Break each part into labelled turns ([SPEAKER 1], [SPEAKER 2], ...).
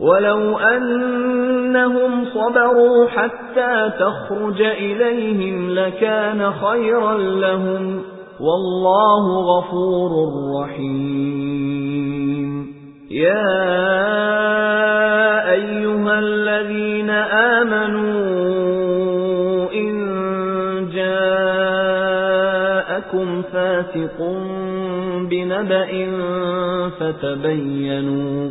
[SPEAKER 1] وَلَوْ أَنَّهُمْ صَبَرُوا حَتَّى تَخْرُجَ إِلَيْهِمْ لَكَانَ خَيْرًا لَّهُمْ وَاللَّهُ غَفُورٌ رَّحِيمٌ يَا أَيُّهَا الَّذِينَ آمَنُوا إِن جَاءَكُمْ فَاسِقٌ بِنَبَإٍ فَتَبَيَّنُوا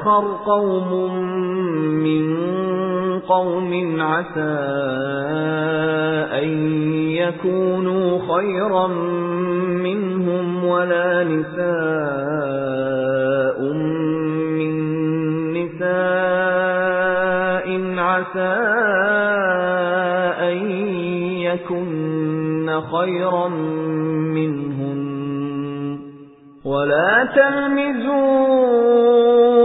[SPEAKER 1] يسخر قوم من قوم عسى أن يكونوا خيرا منهم ولا نساء من نساء عسى أن يكن خيرا منهم ولا تلمزون